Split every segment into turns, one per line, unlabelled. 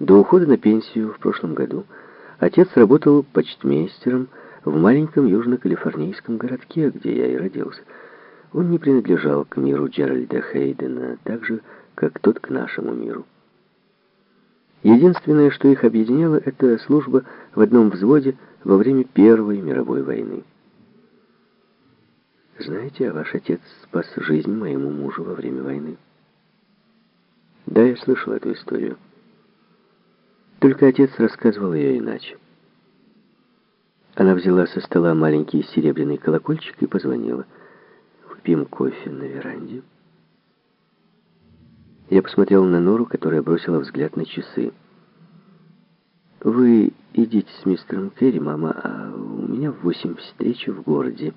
До ухода на пенсию в прошлом году отец работал почтмейстером в маленьком южно-калифорнийском городке, где я и родился. Он не принадлежал к миру Джеральда Хейдена, так же, как тот к нашему миру. Единственное, что их объединяло, это служба в одном взводе во время Первой мировой войны. Знаете, а ваш отец спас жизнь моему мужу во время войны? Да, я слышал эту историю. Только отец рассказывал ее иначе. Она взяла со стола маленький серебряный колокольчик и позвонила. «Выпьем кофе на веранде». Я посмотрел на Нору, которая бросила взгляд на часы. «Вы идите с мистером Керри, мама, а у меня восемь встречи в городе».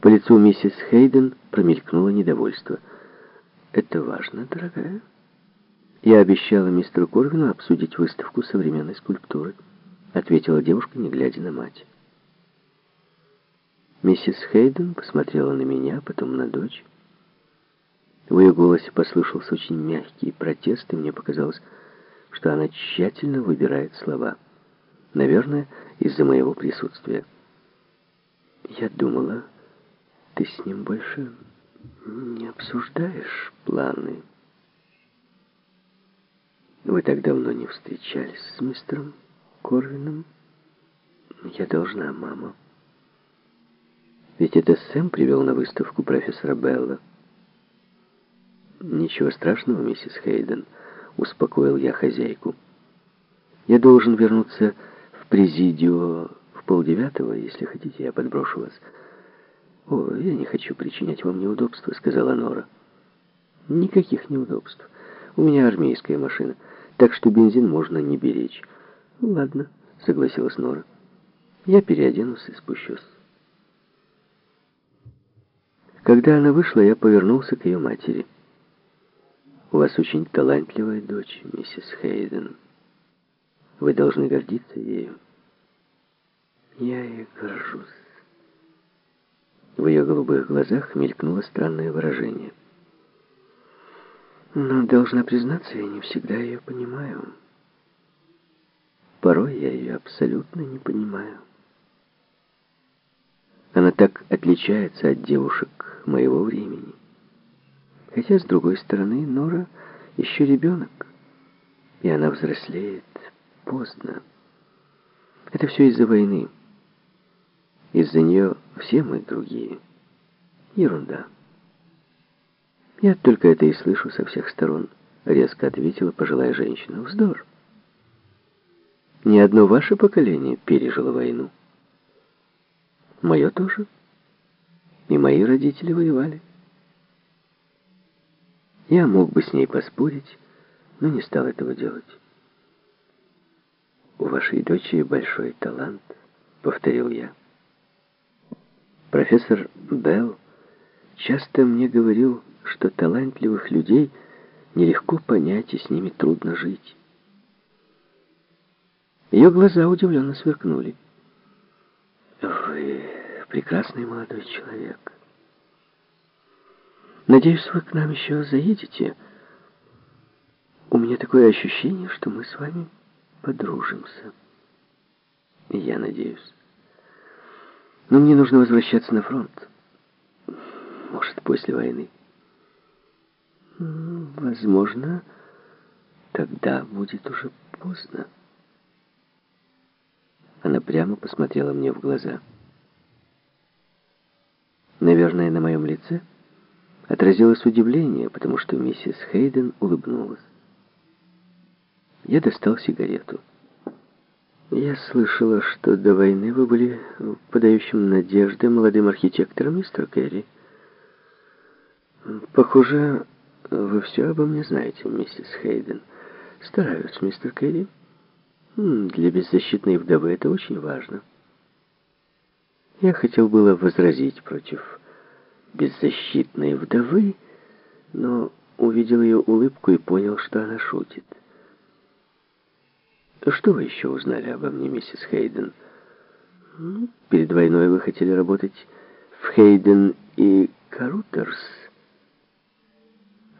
По лицу миссис Хейден промелькнуло недовольство. «Это важно, дорогая?» «Я обещала мистеру Корвину обсудить выставку современной скульптуры», ответила девушка, не глядя на мать. Миссис Хейден посмотрела на меня, потом на дочь. В ее голосе послышался очень мягкий протест, и мне показалось, что она тщательно выбирает слова. Наверное, из-за моего присутствия. Я думала, ты с ним больше не обсуждаешь планы. Вы так давно не встречались с мистером Корвином? Я должна, мама. Ведь это Сэм привел на выставку профессора Белла. «Ничего страшного, миссис Хейден», — успокоил я хозяйку. «Я должен вернуться в президио в полдевятого, если хотите, я подброшу вас». «О, я не хочу причинять вам неудобства», — сказала Нора. «Никаких неудобств. У меня армейская машина, так что бензин можно не беречь». «Ладно», — согласилась Нора. «Я переоденусь и спущусь». Когда она вышла, я повернулся к ее матери. У вас очень талантливая дочь, миссис Хейден. Вы должны гордиться ею. Я ей горжусь. В ее голубых глазах мелькнуло странное выражение. Но, должна признаться, я не всегда ее понимаю. Порой я ее абсолютно не понимаю. Она так отличается от девушек моего времени. Хотя, с другой стороны, Нора еще ребенок, и она взрослеет поздно. Это все из-за войны. Из-за нее все мы другие. Ерунда. Я только это и слышу со всех сторон, резко ответила пожилая женщина. Вздор. Ни одно ваше поколение пережило войну. Мое тоже. И мои родители воевали. Я мог бы с ней поспорить, но не стал этого делать. «У вашей дочери большой талант», — повторил я. Профессор Белл часто мне говорил, что талантливых людей нелегко понять, и с ними трудно жить. Ее глаза удивленно сверкнули. «Вы прекрасный молодой человек». Надеюсь, вы к нам еще заедете. У меня такое ощущение, что мы с вами подружимся. Я надеюсь. Но мне нужно возвращаться на фронт. Может, после войны. Возможно, тогда будет уже поздно. Она прямо посмотрела мне в глаза. Наверное, на моем лице отразилось удивление, потому что миссис Хейден улыбнулась. Я достал сигарету. Я слышала, что до войны вы были подающим надежды молодым архитектором, мистер Керри. Похоже, вы все обо мне знаете, миссис Хейден. Стараюсь, мистер Керри. Для беззащитной вдовы это очень важно. Я хотел было возразить против беззащитной вдовы, но увидел ее улыбку и понял, что она шутит. «Что вы еще узнали обо мне, миссис Хейден?» ну, «Перед войной вы хотели работать в Хейден и Карутерс.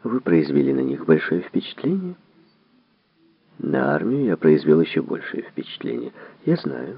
Вы произвели на них большое впечатление. На армию я произвел еще большее впечатление. Я знаю.